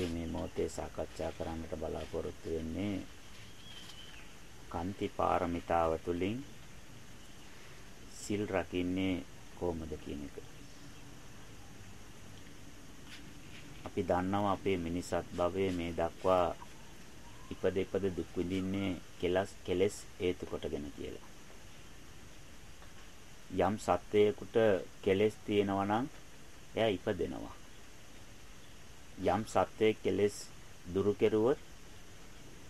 අපි මේ මොහොතේ සාකච්ඡා කරන්නට බලාපොරොත්තු වෙන්නේ කාන්ති පාරමිතාව තුළින් සිල් රකින්නේ කොහොමද කියන එක. අපි දන්නවා අපේ මිනිසත් භවයේ මේ දක්වා ඉපද ඉපද දුක් විඳින්නේ කෙලස් කෙලස් හේතු කොටගෙන කියලා. යම් සත්වයකට කෙලස් තියෙනවා නම් එයා ඉපදෙනවා. යම් සත්වයේ කෙලස් දුරු කෙරුවොත්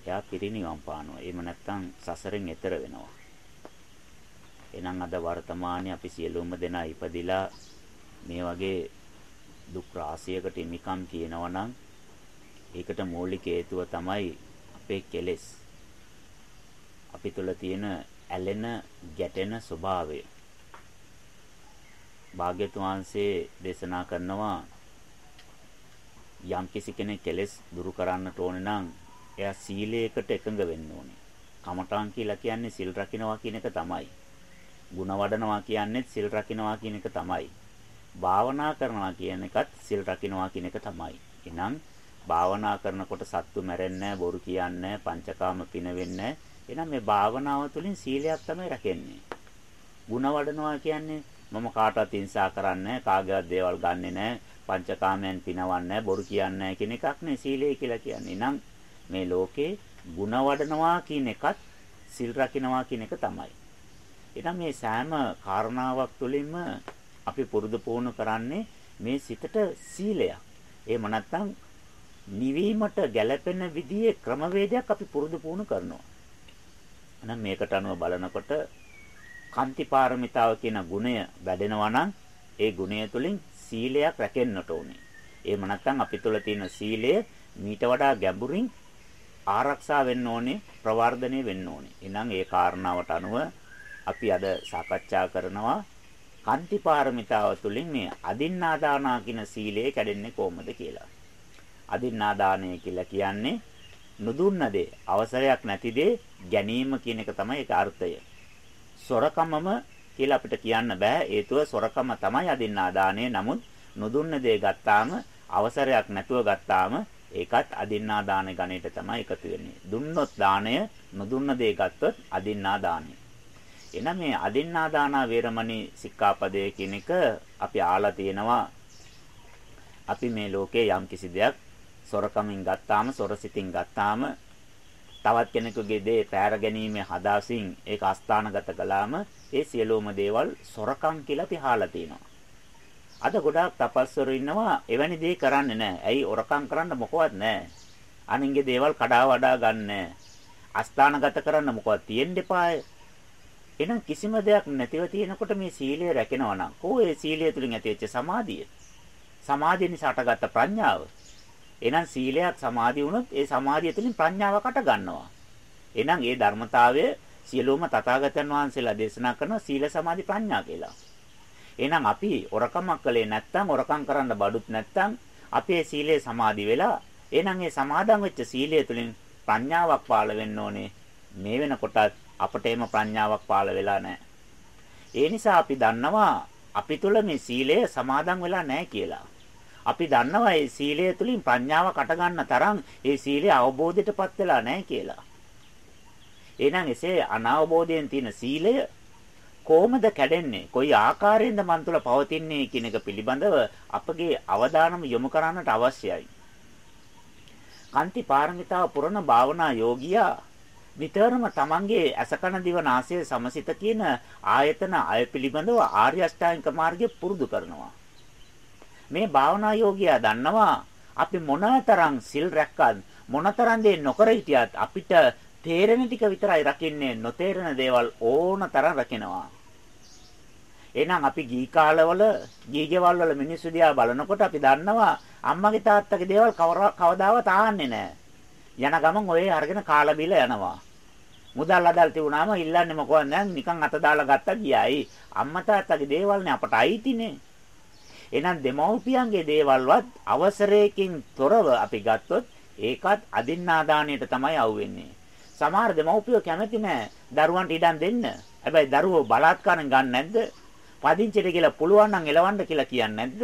එයා පිරිනිවන් පානවා. එහෙම නැත්නම් සසරෙන් එතර වෙනවා. එහෙනම් අද වර්තමානයේ අපි සියලුම දෙනා ඉපදිලා මේ වගේ දුක් රාශියකට හිමිකම් කියනවා නම් ඒකට මූලික හේතුව තමයි අපේ කෙලෙස්. අපි තුල තියෙන ඇලෙන ගැටෙන ස්වභාවය. භාග්‍යතුන් වහන්සේ දේශනා කරනවා යම් කිසි කෙනෙක් කෙලෙස් දුරු කරන්නට ඕනේ නම් එයා සීලයකට එකඟ වෙන්න ඕනේ. කමඨාන් කියලා කියන්නේ සිල් රකින්නවා කියන එක තමයි. ಗುಣ වඩනවා කියන්නේත් සිල් රකින්නවා කියන එක තමයි. භාවනා කරනවා කියන එකත් සිල් රකින්නවා කියන එක තමයි. එහෙනම් භාවනා කරනකොට සත්තු මැරෙන්නේ බොරු කියන්නේ පංචකාම පිනවෙන්නේ එහෙනම් මේ භාවනාව තුළින් සීලයක් තමයි රැකෙන්නේ. ಗುಣ වඩනවා කියන්නේ මම කාටවත් හිංසා කරන්නේ කාගේවත් දේවල් ගන්නෙ නැහැ පංචකාමයන් පිනවන්නේ බොරු කියන්නේ කියන එකක් නේ සීලය කියලා කියන්නේ. නම් මේ ලෝකේ ಗುಣ වඩනවා කියන එකත් සිල් රකින්නවා කියන එක තමයි. එහෙනම් මේ සෑම කාරණාවක් තුළින්ම අපි පුරුදු පුහුණු කරන්නේ මේ සිතට සීලයක්. එහෙම නැත්නම් නිවීමට ගැළපෙන විදිහේ ක්‍රමවේදයක් අපි පුරුදු පුහුණු කරනවා. එහෙනම් මේකට අනුව බලනකොට කාන්ති පාරමිතාව කියන ගුණය වැඩෙනවා නම් ඒ ගුණය තුළින් සීලයක් රැකෙන්නට ඕනේ. එහෙම නැත්නම් අපි තුළ තියෙන සීලය මීට වඩා ගැඹුරින් ආරක්ෂා වෙන්න ඕනේ, ප්‍රවර්ධනය වෙන්න ඕනේ. එහෙනම් ඒ කාරණාවට අනුව අපි අද සාකච්ඡා කරනවා කාන්ති පාරමිතාව තුළින් මේ අදින්නාදානා කියන සීලය කැඩෙන්නේ කොහොමද කියලා. අදින්නාදානය කියලා කියන්නේ නුදුන්න දේ අවසරයක් නැති දේ ගැනීම කියන එක තමයි ඒක අර්ථය. සොරකමම කියලා අපිට කියන්න බෑ. හේතුව සොරකම තමයි අදින්නා දාණය. නමුත් නොදුන්න දේ ගත්තාම අවසරයක් නැතුව ගත්තාම ඒකත් අදින්නා දාන ගණයට තමයි එකතු වෙන්නේ. දුන්නොත් දාණය නොදුන්න දේ ගත්තොත් අදින්නා දාණය. එනම් මේ අදින්නා දාන වේරමණී සික්ඛාපදය කියන එක අපි ආලා තියෙනවා. අපි මේ ලෝකේ යම් කිසි දෙයක් සොරකමින් ගත්තාම සොරසිතින් ගත්තාම තවත් කෙනෙකුගේ දේ පෑර ගැනීමේ හදාසින් ඒක අස්ථානගත කළාම ඒ සියලුම දේවල් සොරකම් කියලා අපි අහලා තිනවා. අද ගොඩාක් තපස්වරු ඉන්නවා එවැනි දේ කරන්නේ නැහැ. ඇයි ඔරකම් කරන්න මොකවත් නැහැ. අනින්ගේ දේවල් කඩා වඩා ගන්න අස්ථානගත කරන්න මොකවත් තියෙන්න එපාය. එහෙනම් කිසිම දෙයක් නැතිව තියෙනකොට මේ සීලය රැකෙනවා නම් කොහේ ඒ සීලය තුලින් ඇතිවෙච්ච සමාධිය? සමාධිය නිසා හටගත්ත ප්‍රඥාව. එහෙනම් සීලයක් සමාධිය වුණොත් ඒ සමාධිය තුළින් ප්‍රඥාවකට ගන්නවා. එහෙනම් ඒ ධර්මතාවය සියලුම තථාගතයන් වහන්සේලා දේශනා කරන සීල සමාධි ප්‍රඥා කියලා. එහෙනම් අපි ඔරකමක් කළේ නැත්නම් ඔරකම් කරන්න බඩුත් නැත්නම් අපේ සීලේ සමාධි වෙලා එහෙනම් ඒ සමාදන් වෙච්ච සීලය තුළින් ප්‍රඥාවක් පාළ වෙන්න ඕනේ. මේ වෙනකොටත් අපට එම ප්‍රඥාවක් පාළ වෙලා නැහැ. ඒ නිසා අපි දන්නවා අපි තුල මේ සීලය සමාදන් වෙලා නැහැ කියලා. අපි දන්නවා මේ සීලය තුලින් ප්‍රඥාව කට ගන්න තරම් ඒ සීලය අවබෝධයටපත් වෙලා නැහැ කියලා. එහෙනම් එසේ අනවබෝධයෙන් තියෙන සීලය කොහොමද කැඩෙන්නේ? කොයි ආකාරයෙන්ද මන් තුළ පවතින්නේ කියන එක පිළිබඳව අපගේ අවධානම යොමු කරන්නට අවශ්‍යයි. කාන්ති පාරමිතාව පුරන භාවනා යෝගියා විතරම තමන්ගේ අසකන දිව නාසය සමසිත කියන ආයතන අය පිළිබඳව ආර්ය අෂ්ටාංගික මාර්ගය පුරුදු කරනවා. මේ භාවනා යෝගියා දන්නවා අපි මොනතරම් සිල් රැක්කත් මොනතරම් දේ නොකර හිටියත් අපිට තේරෙන ටික විතරයි රකින්නේ නොතේරෙන දේවල් ඕන තරම් රකිනවා. එහෙනම් අපි ගී කාලවල ගීගෙවල් වල මිනිස්සු දිහා බලනකොට අපි දන්නවා අම්මගේ තාත්තගේ දේවල් කවදාවත් ආන්නේ නැහැ. යන ගමන් ඔය අරගෙන කාලා බිල යනවා. මුදල් අදල් තිබුණාම ඉල්ලන්නේ මොකවත් නැහැ නිකන් අත දාලා ගත්තා ගියායි. අම්මා තාත්තගේ දේවල්නේ අපට අයිතිනේ. එහෙනම් දෙමව්පියන්ගේ දේවල්වත් අවසරයකින් තොරව අපි ගත්තොත් ඒකත් අදින්නාදානයට තමයි අවුෙන්නේ. සමහර දෙමව්පියෝ කැමති නෑ දරුවන්ට ඉඩම් දෙන්න. හැබැයි දරුවෝ බලාත්කාරයෙන් ගන්න නැද්ද? පදිංචිට කියලා පුළුවන් නම් එලවන්න කියලා කියන්නේ නැද්ද?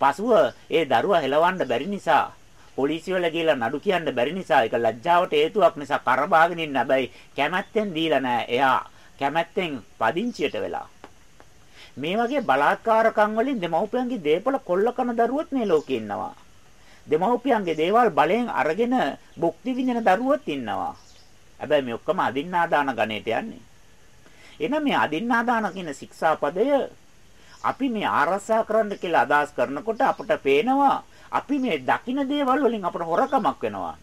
පසුව ඒ දරුවා හෙලවන්න බැරි නිසා පොලිසිය වල ගිහලා නඩු කියන්න බැරි නිසා ඒක ලැජ්ජාවට හේතුවක් නිසා කරබාගෙන ඉන්න හැබැයි කැමැත්තෙන් දීලා නැහැ. එයා කැමැත්තෙන් පදිංචියට වෙලා. මේ වගේ බලාත්කාරකම් වලින් දෙමව්පියන්ගේ දේපල කොල්ල කන දරුවොත් මේ ලෝකේ ඉන්නවා. දෙමව්පියන්ගේ දේවල් බලයෙන් අරගෙන භුක්ති විඳින දරුවොත් ඉන්නවා. හැබැයි මේ ඔක්කොම අදින්නාදාන ගණයට යන්නේ. එහෙනම් මේ අදින්නාදාන කියන ශික්ෂාපදය අපි මේ ආරසා කරන්න කියලා අදහස් කරනකොට අපට පේනවා අපි මේ දකින දේවල් වලින් අපට හොරකමක් වෙනවා.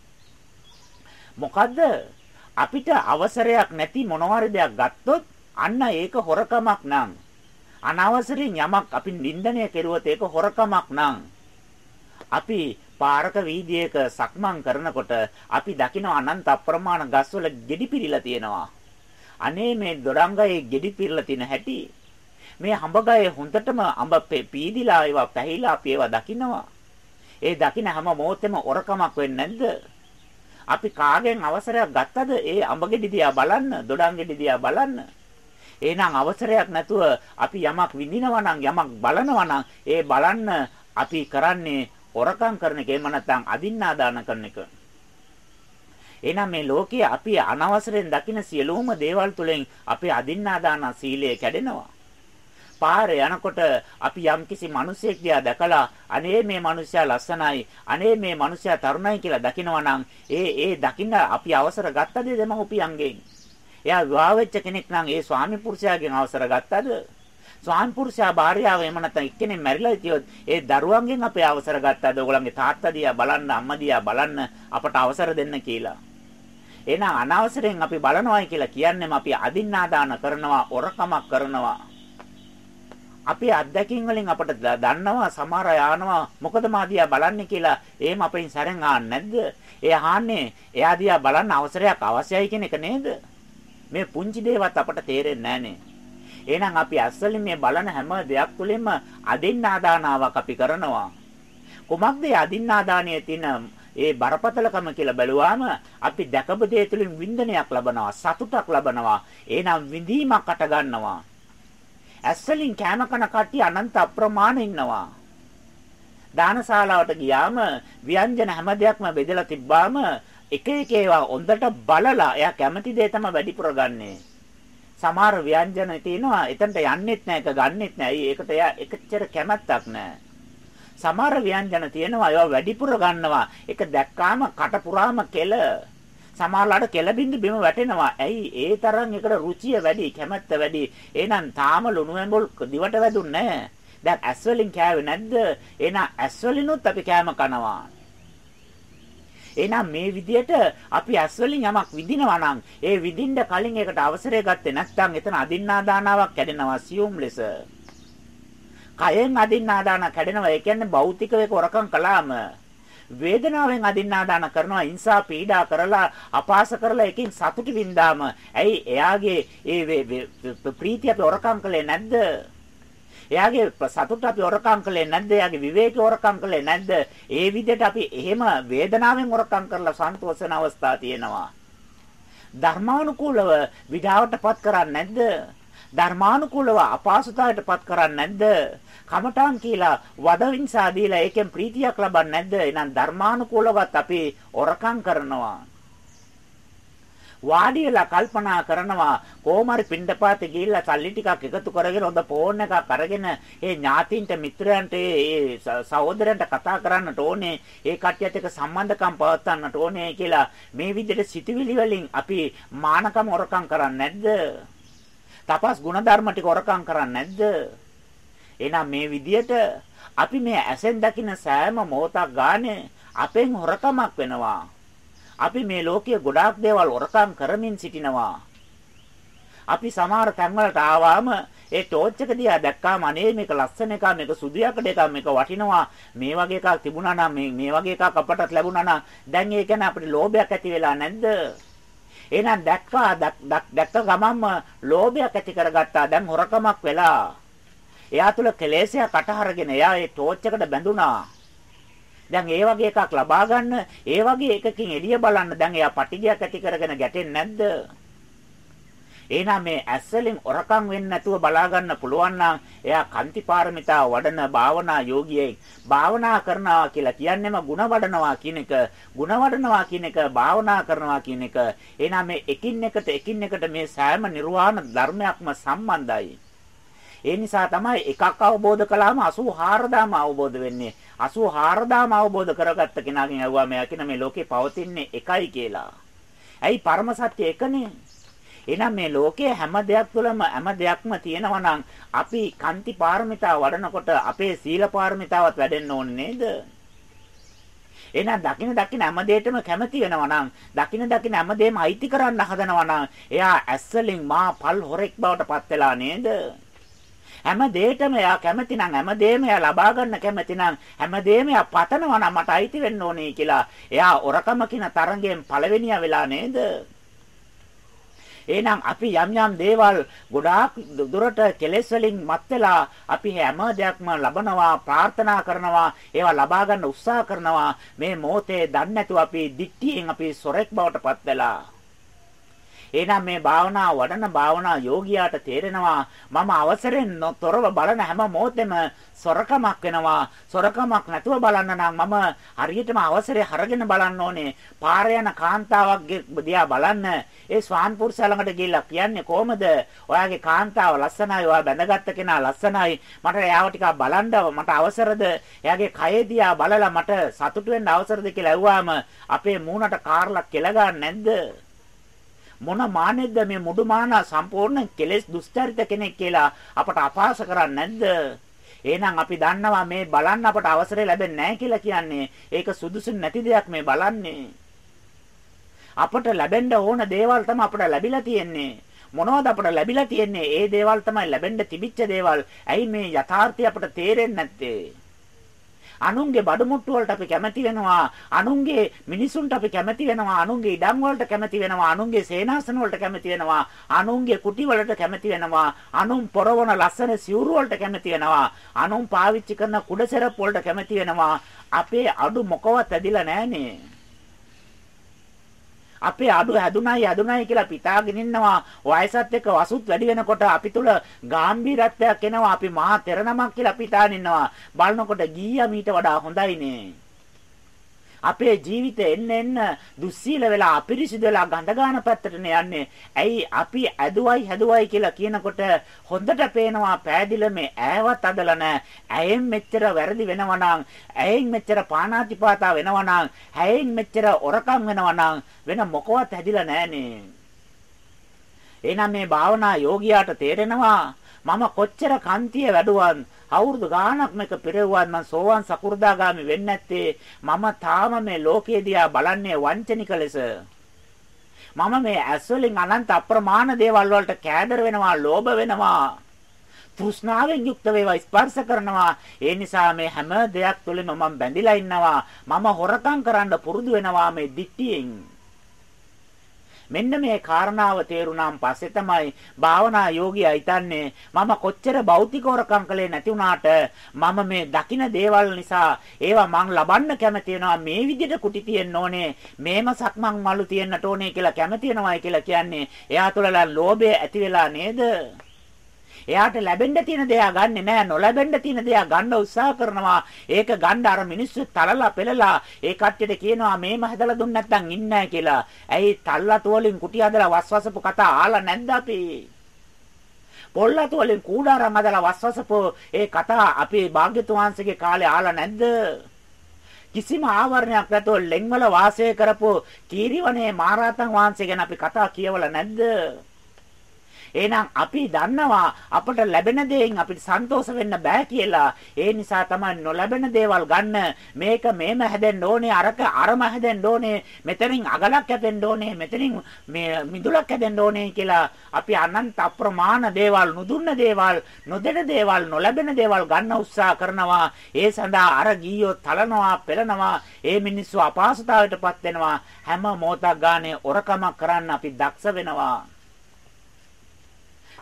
මොකද්ද? අපිට අවසරයක් නැති මොනවාරි දෙයක් ගත්තොත් අන්න ඒක හොරකමක් නං. අනවසරින් යමක් අපි නින්දනය කෙරුවොත් ඒක හොරකමක් නං. අපි පාරක වීදියේක සක්මන් කරනකොට අපි දකින අනන්ත අප්‍රමාණ ගස්වල ගෙඩි පිරීලා තියෙනවා. අනේ මේ දොඩංගයේ ගෙඩි පිරලා තියෙන හැටි මේ හඹගයේ හොඳටම අඹ පීදිලා ඒවා පැහිලා අපි ඒවා දකිනවා. ඒ දකින හැම මොහොතෙම ඔරකමක් වෙන්නේ නැද්ද? අපි කාගෙන් අවසරයක් ගත්තද ඒ අඹගෙඩි දිහා බලන්න, දොඩංගෙඩි දිහා බලන්න. එහෙනම් අවසරයක් නැතුව අපි යමක් විඳිනවා නම් යමක් බලනවා නම් ඒ බලන්න අපි කරන්නේ ඔරකම් කරන එක එහෙම නැත්නම් අදින්නාදාන කරන එක. එහෙනම් මේ ලෝකයේ අපි අනවසරයෙන් දකින සියලුම දේවල් තුළින් අපේ අදින්නාදාන සීලය කැඩෙනවා. පාරේ යනකොට අපි යම්කිසි මිනිසෙක් දිහා දැකලා අනේ මේ මිනිසයා ලස්සනයි අනේ මේ මිනිසයා තරුණයි කියලා දකිනවා නම් ඒ ඒ දකින්න අපි අවසර ගත්තද දෙමහුපියන්ගෙන් එයා විවාහ වෙච්ච කෙනෙක් නම් ඒ ස්වාමි පුරුෂයාගෙන් අවසර ගත්තද ස්වාමි පුරුෂයා භාර්යාව එහෙම නැත්නම් එක්කෙනෙක් මැරිලා හිටියොත් ඒ දරුවන්ගෙන් අපේ අවසර ගත්තද ඔයගොල්ලන්ගේ තාත්තා දිහා බලන්න අම්මා දිහා බලන්න අපට අවසර දෙන්න කියලා එහෙනම් අනවසරයෙන් අපි බලනවායි කියලා කියන්නේම අපි අදින්නාදාන කරනවා, ඔරකමක් කරනවා. අපේ අත්දැකීම් වලින් අපට දන්නවා සමහර යානවා මොකද මාදියා බලන්නේ කියලා එහෙම අපෙන් සැරෙන් ආන්නේ නැද්ද? ඒ ආන්නේ එයා දිහා බලන්න අවසරයක් අවශ්‍යයි කියන එක නේද? මේ පුංචි දේවත් අපට තේරෙන්නේ නැහනේ. එහෙනම් අපි ඇස්වලින් මේ බලන හැම දෙයක් තුළින්ම අදින්නාදානාවක් අපි කරනවා. කුමක්ද අදින්නාදානයේ තියෙන ඒ බරපතලකම කියලා බැලුවාම අපි දැකපු දේ තුළින් වින්දනයක් ලබනවා සතුටක් ලබනවා එහෙනම් විඳීමක් අට ගන්නවා ඇස්වලින් කෑම කන කට්ටිය අනන්ත අප්‍රමාණ ඉන්නවා දානශාලාවට ගියාම ව්‍යංජන හැම දෙයක්ම බෙදලා තිබ්බාම එක එක ඒවා හොඳට බලලා එයා කැමති දේ තමයි වැඩිපුර ගන්නෙ. සමහර ව්‍යංජන තියෙනවා එතනට යන්නෙත් නැහැ ඒක ගන්නෙත් නැහැ. ඒකට එයා එකච්චර කැමැත්තක් නැහැ. සමහර ව්‍යංජන තියෙනවා ඒවා වැඩිපුර ගන්නවා. ඒක දැක්කාම කට පුරාම කෙල සමහරලාට කෙල බින්දු බිම වැටෙනවා. ඇයි ඒ තරම් එකට රුචිය වැඩි, කැමැත්ත වැඩි. එහෙනම් තාම ලුණු ඇඹුල් දිවට වැදුන්නේ නැහැ. දැන් ඇස් වලින් කෑවේ නැද්ද? එහෙනම් ඇස් වලිනුත් අපි කෑම කනවා. එහෙනම් මේ විදියට අපි ඇස් වලින් යමක් විඳිනවා නම් ඒ විඳින්න කලින් ඒකට අවසරය ගත්තේ නැත්නම් එතන අදින්නාදානාවක් කැඩෙනවා සියුම් ලෙස. කයෙන් අදින්නාදාන කැඩෙනවා. ඒ කියන්නේ භෞතිකව ඒක වරකම් කළාම වේදනාවෙන් අදින්නාදාන කරනවා ඉන්සා පීඩා කරලා අපාස කරලා එකකින් සතුටු වින්දාම ඇයි එයාගේ ඒ ප්‍රීතිය අපි වරකම් කළේ නැද්ද එයාගේ සතුට අපි වරකම් කළේ නැද්ද එයාගේ විවේක වරකම් කළේ නැද්ද ඒ විදිහට අපි එහෙම වේදනාවෙන් වරකම් කරලා සන්තෝෂන අවස්ථා තියෙනවා ධර්මානුකූලව විඩාවටපත් කරන්නේ නැද්ද ධර්මානුකූලව අපහසුතාවයටපත් කරන්නේ නැද්ද? කමඨාන් කියලා වදවින්සා දීලා ඒකෙන් ප්‍රීතියක් ලබන්නේ නැද්ද? එහෙනම් ධර්මානුකූලවත් අපි ඔරකම් කරනවා. වාඩි වෙලා කල්පනා කරනවා කොහොමරි පින්ඩපාතේ ගිහිල්ලා සල්ලි ටිකක් එකතු කරගෙන හොඳ ෆෝන් එකක් අරගෙන ඒ ඥාතින්ට මිත්‍රයන්ට ඒ සහෝදරයන්ට කතා කරන්නට ඕනේ ඒ කට්ටියත් එක්ක සම්බන්ධකම් පවත්වන්නට ඕනේ කියලා මේ විදිහට සිතුවිලි වලින් අපි මානකම හොරකම් කරන්නේ නැද්ද තපස් ಗುಣධර්ම ටික හොරකම් කරන්නේ නැද්ද? එහෙනම් මේ විදියට අපි මේ ඇසෙන් දකින සෑම මොහොතක් ගානේ අපෙන් හොරකමක් වෙනවා. අපි මේ ලෝකයේ ගොඩාක් දේවල් හොරකම් කරමින් සිටිනවා. අපි සමහර තැන්වලට ආවම ඒ ටෝච් එක දිහා දැක්කාම අනේ මේක ලස්සන එකක් මේක සුදු යකඩ එකක් මේක වටිනවා මේ වගේ එකක් තිබුණා නම් මේ මේ වගේ එකක් අපටත් ලැබුණා නම් දැන් ඒ කියන්නේ අපිට ලෝභයක් ඇති වෙලා නැද්ද එහෙනම් දැක්කා දැක්ක ගමන්ම ලෝභයක් ඇති කරගත්තා. දැන් හොරකමක් වෙලා. එයා තුල කෙලෙසයක් අටහරගෙන එයා ඒ ටෝච් එකට බැඳුනා. දැන් ඒ වගේ එකක් ලබා ගන්න, ඒ වගේ එකකින් එළිය බලන්න දැන් එයා පටිගයක් ඇති කරගෙන ගැටෙන්නේ නැද්ද? එහෙනම් මේ ඇස් වලින් ඔරකම් වෙන්නේ නැතුව බලා ගන්න පුළුවන් නම් එයා කාන්ති පාරමිතා වඩන භාවනා යෝගියෙක්. භාවනා කරනවා කියලා කියන්නේම ಗುಣ වඩනවා කියන එක, ಗುಣ වඩනවා කියන එක, භාවනා කරනවා කියන එක. එහෙනම් මේ එකින් එකට එකින් එකට මේ සෑම නිර්වාණ ධර්මයක්ම සම්බන්ධයි. ඒ නිසා තමයි එකක් අවබෝධ කළාම 84000ම අවබෝධ වෙන්නේ. 84000ම අවබෝධ කරගත්ත කෙනාගෙන් ඇහුවා මෙයා කියන මේ ලෝකේ පවතින්නේ එකයි කියලා. ඇයි පරම සත්‍ය එකනේ? එහෙනම් මේ ලෝකයේ හැම දෙයක් තුළම හැම දෙයක්ම තියෙනවා නම් අපි කාන්ති පාරමිතා වඩනකොට අපේ සීල පාරමිතාවත් වැඩෙන්න ඕනේ නේද? එහෙනම් දකින දකින හැම දෙයකම කැමති වෙනවා නම් දකින දකින හැම දෙයක්ම අයිති කරන්න හදනවා නම් එයා ඇස්වලින් මා පල් හොරෙක් බවට පත් වෙලා නේද? හැම දෙයකම එයා කැමති නම් හැම දෙයක්ම එයා ලබා ගන්න කැමති නම් හැම දෙයක්ම එයා පතනවා නම් මට අයිති වෙන්න ඕනේ කියලා. එයා ඔරකම කියන තරංගයෙන් පළවෙනියා වෙලා නේද? එහෙනම් අපි යම් යම් දේවල් ගොඩාක් දුරට කෙලෙස් වලින් මත් වෙලා අපි හැම දෙයක්ම ලබනවා ප්‍රාර්ථනා කරනවා ඒවා ලබා ගන්න උත්සාහ කරනවා. මේ මොහොතේ දන්නේ නැතුව අපි දික්තියෙන් අපි සොරෙක් බවට පත් වෙලා. එහෙනම් මේ භාවනා වඩන භාවනා යෝගියාට තේරෙනවා මම අවසරෙන් තොරව බලන හැම මොහොතෙම සොරකමක් වෙනවා. සොරකමක් නැතුව බලන්න නම් මම හරියටම අවසරය අරගෙන බලන්න ඕනේ. පාර යන කාන්තාවක් දිහා බලන්න. ඒ ස්වාන් පුරුෂයා ළඟට ගිහිල්ලා කියන්නේ කොහමද? ඔයාගේ කාන්තාව ලස්සනයි ඔයා බැඳගත්ත කෙනා ලස්සනයි. මට එයාව ටිකක් බලන්න මට අවසරද? එයාගේ කය දිහා බලලා මට සතුටු වෙන්න අවසරද කියලා ඇහුවාම අපේ මූණට කාර්ලක් කෙල නැද්ද? මොන මානෙද්ද මේ මුඩු මානා සම්පූර්ණ කෙලෙස් දුස්චරිත කෙනෙක් කියලා අපට අපහාස කරන්නේ නැද්ද? එහෙනම් අපි දන්නවා මේ බලන්න අපට අවසරය ලැබෙන්නේ නැහැ කියලා කියන්නේ ඒක සුදුසු නැති දෙයක් මේ බලන්නේ. අපට ලැබෙන්න ඕන දේවල් තමයි අපට ලැබිලා තියෙන්නේ. මොනවද අපට ලැබිලා තියෙන්නේ? ඒ දේවල් තමයි ලැබෙන්න තිබිච්ච දේවල්. ඇයි මේ යථාර්ථය අපට තේරෙන්නේ නැත්තේ? අනුන්ගේ බඩු මුට්ටු වලට අපි කැමති වෙනවා. අනුන්ගේ මිනිසුන්ට අපි කැමති වෙනවා. අනුන්ගේ ඉඩම් වලට කැමති වෙනවා. අනුන්ගේ සේනාසන වලට කැමති වෙනවා. අනුන්ගේ කුටි වලට කැමති වෙනවා. අනුන් පොරවන ලස්සන සිවුරු වලට කැමති වෙනවා. අනුන් පාවිච්චි කරන කුඩ සෙරප් වලට කැමති වෙනවා. අපේ අඩු මොකවත් ඇදිලා නැහනේ. අපේ අඩු හැදුනයි හැදුනයි කියලා පිතාගෙන ඉන්නවා. වයසත් එක්ක වසුත් වැඩි වෙනකොට අපි තුල ගැඹීරත්වයක් එනවා. අපි මහා තෙරණමක් කියලා පිතාගෙන ඉන්නවා. බලනකොට ගීයා මීට වඩා හොඳයිනේ. අපේ ජීවිතේ එන්න එන්න දුස්සීල වෙලා අපිරිසිදු වෙලා ගඳ ගන්න පැත්තටනේ යන්නේ. ඇයි අපි ඇදුවයි හැදුවයි කියලා කියනකොට හොඳට පේනවා පෑදිල මේ ඈවත් අදලා නැහැ. ඇයෙන් මෙච්චර වැරදි වෙනවා නම්, ඇයෙන් මෙච්චර පානාතිපාතා වෙනවා නම්, ඇයෙන් මෙච්චර ඔරකම් වෙනවා නම් වෙන මොකවත් හැදිලා නැහනේ. එහෙනම් මේ භාවනා යෝගියාට තේරෙනවා මම කොච්චර කන්තිය වැඩුවන් අවුරුදු ගාණක් මේක පෙරෙව්වත් මම සෝවන් සකු르දාගාමි වෙන්නේ නැත්තේ මම තාම මේ ලෝකයේ දිහා බලන්නේ වංචනික ලෙස. මම මේ ඇස් වලින් අනන්ත අප්‍රමාණ දේවල් වලට කෑදර වෙනවා ලෝභ වෙනවා. තෘෂ්ණාවෙන් යුක්ත වේවා ස්පර්ශ කරනවා. ඒ නිසා මේ හැම දෙයක් තුළම මම බැඳිලා ඉන්නවා. මම හොරකම් කරන්න පුරුදු වෙනවා මේ දික්තියෙන් මෙන්න මේ කාරණාව තේරුණාන් පස්සේ තමයි භාවනා යෝගියා හිතන්නේ මම කොච්චර භෞතික වරකම් කළේ නැති වුණාට මම මේ දකින දේවල් නිසා ඒවා මං ලබන්න කැමති වෙනවා. මේ විදිහට කුටි තියෙන්න ඕනේ. මේම සක්මන් මලු තියෙන්නට ඕනේ කියලා කැමති වෙනවායි කියලා කියන්නේ. එයා තුළ ලෝභය ඇති වෙලා නේද? එයාට ලැබෙන්න තියෙන දේ ගන්නෙ නෑ නොලැබෙන්න තියෙන දේ ගන්න උත්සාහ කරනවා. ඒක ගන්න අර මිනිස්සු තලලා පෙළලා ඒ කට්ටියට කියනවා මේම හැදලා දුන්න නැත්නම් ඉන්නේ කියලා. ඇයි තල්ලාතු වලින් කුටි හදලා වස්වසපු කතා ආලා නැද්ද අපි? පොල්ලාතු වලින් කූඩාරම් හදලා වස්වසපු ඒ කතා අපේ භාග්‍යතුන් වහන්සේගේ කාලේ ආලා නැද්ද? කිසිම ආවරණයක් නැතුව ලෙන්වල වාසය කරපු කීරිවනේ මහරහතන් වහන්සේ ගැන අපි කතා කියවලා නැද්ද? එහෙනම් අපි දන්නවා අපට ලැබෙන දේෙන් අපිට සන්තෝෂ වෙන්න බෑ කියලා. ඒ නිසා තමයි නොලැබෙන දේවල් ගන්න. මේක මේම හැදෙන්න ඕනේ, අරක අරම හැදෙන්න ඕනේ, මෙතනින් අගලක් හැදෙන්න ඕනේ, මෙතනින් මේ මිදුලක් හැදෙන්න ඕනේ කියලා අපි අනන්ත අප්‍රමාණ දේවල්, නුදුන්න දේවල්, නොදෙන දේවල්, නොලැබෙන දේවල් ගන්න උත්සාහ කරනවා. ඒ සඳහා අර ගියෝ තලනවා, පෙළනවා. ඒ මිනිස්සු අපහසුතාවයටපත් වෙනවා. හැම මොහොතක් ගානේ ඔරකමක් කරන්න අපි දක්ෂ වෙනවා.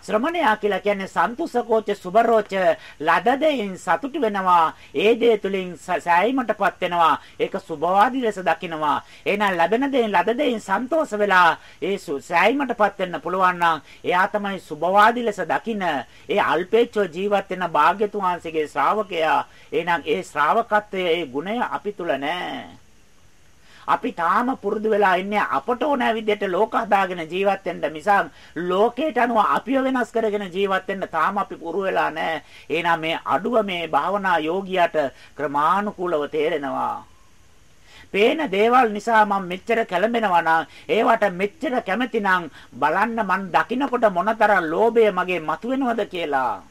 ශ්‍රමණයා කියලා කියන්නේ සන්තුසකෝච සුබරෝච ලද දෙයින් සතුටු වෙනවා. ඒ දේ තුලින් සෑයීමටපත් වෙනවා. ඒක සුබවාදී ලෙස දකිනවා. එහෙනම් ලැබෙන දෙයින් ලද දෙයින් සන්තෝෂ වෙලා ඒ සෑයීමටපත් වෙන්න පුළුවන් නම් එයා තමයි සුබවාදී ලෙස දකින ඒ අල්පේච්ඡව ජීවත් වෙන භාග්‍යතුන් වහන්සේගේ ශ්‍රාවකයා. එහෙනම් ඒ ශ්‍රාවකත්වයේ ඒ ගුණය අපි තුල නැහැ. අපි තාම පුරුදු වෙලා ඉන්නේ අපට ඕන විදිහට ලෝක හදාගෙන ජීවත් වෙන්න මිසක් ලෝකයට අනුව අපිව වෙනස් කරගෙන ජීවත් වෙන්න තාම අපි පුරු වෙලා නැහැ. එහෙනම් මේ අඩුව මේ භාවනා යෝගියාට ක්‍රමානුකූලව තේරෙනවා. පේන දේවල් නිසා මම මෙච්චර කැළඹෙනවා නම් ඒවට මෙච්චර කැමති නම් බලන්න මං දකින්නකොට මොනතරම් ලෝභය මගේ මතුවෙනවද කියලා.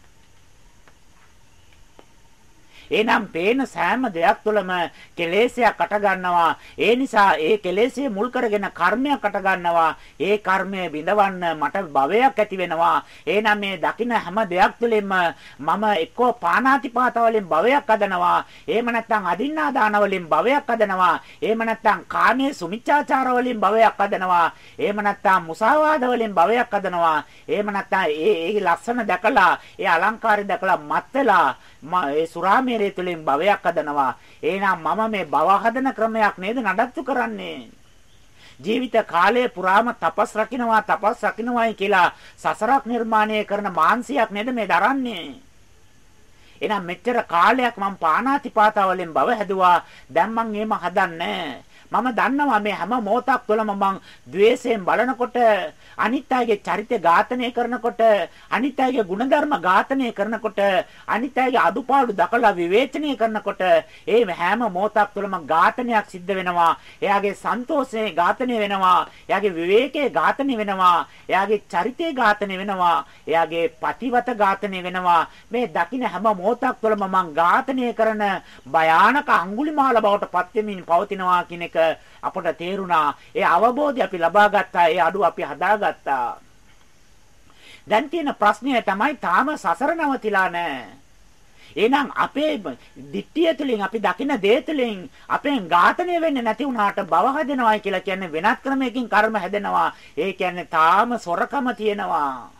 එහෙනම් පේන සෑම දෙයක් තුළම කෙලෙසයක් අට ගන්නවා. ඒ නිසා ඒ කෙලෙසිය මුල් කරගෙන කර්මයක් අට ගන්නවා. ඒ කර්මය විඳවන්න මට භවයක් ඇති වෙනවා. එහෙනම් මේ දකින හැම දෙයක් තුළින්ම මම එක්කෝ පානාතිපාත වලින් භවයක් හදනවා. එහෙම නැත්නම් අදින්නා දාන වලින් භවයක් හදනවා. එහෙම නැත්නම් කාමයේ සුමිච්ඡාචාර වලින් භවයක් හදනවා. එහෙම නැත්නම් මුසාවාද වලින් භවයක් හදනවා. එහෙම නැත්නම් ඒ ඒ ලස්සන දැකලා ඒ අලංකාරය දැකලා මත් වෙලා ඒ සුරාමේරය තුළින් භවයක් හදනවා. එහෙනම් මම මේ භව හදන ක්‍රමයක් නේද නඩත්තු කරන්නේ. ජීවිත කාලය පුරාම තපස් රකින්නවා තපස් රකින්නවායි කියලා සසරක් නිර්මාණය කරන මානසියක් නේද මේ දරන්නේ. එහෙනම් මෙච්චර කාලයක් මම පානාතිපාතා වලින් භව හැදුවා. දැන් මං එහෙම හදන්නේ මම දන්නවා මේ හැම මොහොතක් තුළම මම द्वේෂයෙන් බලනකොට අනිත් අයගේ චරිතය ඝාතනය කරනකොට අනිත් අයගේ ಗುಣධර්ම ඝාතනය කරනකොට අනිත් අයගේ අදුපාඩු දකලා විවේචනය කරනකොට ඒ හැම මොහොතක් තුළම ඝාතනයක් සිද්ධ වෙනවා. එයාගේ සන්තෝෂය ඝාතනය වෙනවා. එයාගේ විවේකයේ ඝාතනය වෙනවා. එයාගේ චරිතය ඝාතනය වෙනවා. එයාගේ පටිවත ඝාතනය වෙනවා. මේ දකින්න හැම මොහොතක් තුළම මම ඝාතනය කරන භයානක අඟුලිමාල බවට පත් වෙමින් පවතිනවා කියන එක අපට තේරුණා. ඒ අවබෝධය අපි ලබා ගත්තා. ඒ අඩුව අපි හදාගත්තා. දැන් තියෙන ප්‍රශ්නය තමයි තාම සසර නවතිලා නැහැ. එහෙනම් අපේ දිට්ඨිය තුළින් අපි දකින දේ තුළින් අපෙන් ඝාතනය වෙන්නේ නැති වුණාට බව හදනවායි කියලා කියන්නේ වෙනත් ක්‍රමයකින් කර්ම හැදෙනවා. ඒ කියන්නේ තාම සොරකම තියෙනවා.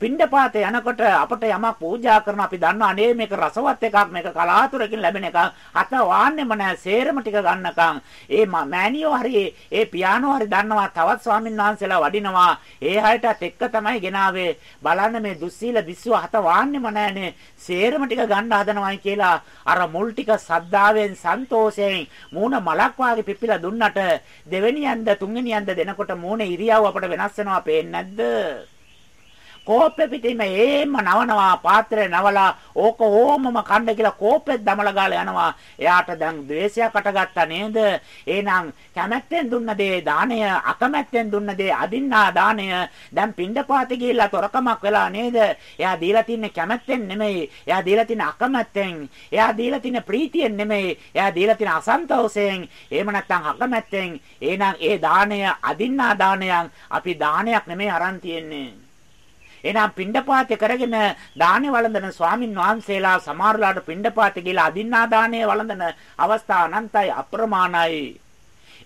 පිණ්ඩපාතේ යනකොට අපට යමක් පූජා කරන අපි දන්නවා අනේ මේක රසවත් එකක් මේක කලාතුරකින් ලැබෙන එකක්. අත වාන්නෙම නැහැ සේරම ටික ගන්නකම්. ඒ මෑනියෝ හරි ඒ පියානෝ හරි දන්නවා තවත් ස්වාමීන් වහන්සේලා වඩිනවා. ඒ හැයටත් එක්ක තමයි ගෙනාවේ. බලන්න මේ දුස්සීල විශ්ව හත වාන්නෙම නැහනේ සේරම ටික ගන්න හදනවායි කියලා අර මුල් ටික සද්දාවෙන් සන්තෝෂයෙන් මූණ මලක් වාගේ පිපිලා දුන්නට දෙවෙනි යන්ද තුන්වෙනි යන්ද දෙනකොට මූණ ඉරියව් අපට වෙනස් වෙනවා. පේන්නේ නැද්ද? කෝපෙ පිටින්ම ඒම නවනවා පාත්‍රය නවලා ඕක ඕමම කණ්ඩ කියලා කෝපෙත් දමලා ගාලා යනවා. එයාට දැන් ද්වේෂයක් අටගත්තා නේද? එහෙනම් කැමැත්තෙන් දුන්න දේ දාණය අකමැත්තෙන් දුන්න දේ අදින්නා දාණය. දැන් පිණ්ඩපාත ගිහිල්ලා තොරකමක් වෙලා නේද? එයා දීලා තින්නේ කැමැත්තෙන් නෙමෙයි. එයා දීලා තින්නේ අකමැත්තෙන්. එයා දීලා තින්නේ ප්‍රීතියෙන් නෙමෙයි. එයා දීලා තින්නේ අසන්තෝෂයෙන්. එහෙම නැත්නම් අකමැත්තෙන්. එහෙනම් ඒ දාණය අදින්නා දාණයක් අපි දානයක් නෙමෙයි අරන් තියෙන්නේ. එහෙනම් පිණ්ඩපාතේ කරගෙන දානේ වළඳන ස්වාමින් වහන්සේලා සමහරලාට පිණ්ඩපාතේ ගිහලා අදින්නා දානේ වළඳන අවස්ථා අනන්තයි අප්‍රමාණයි.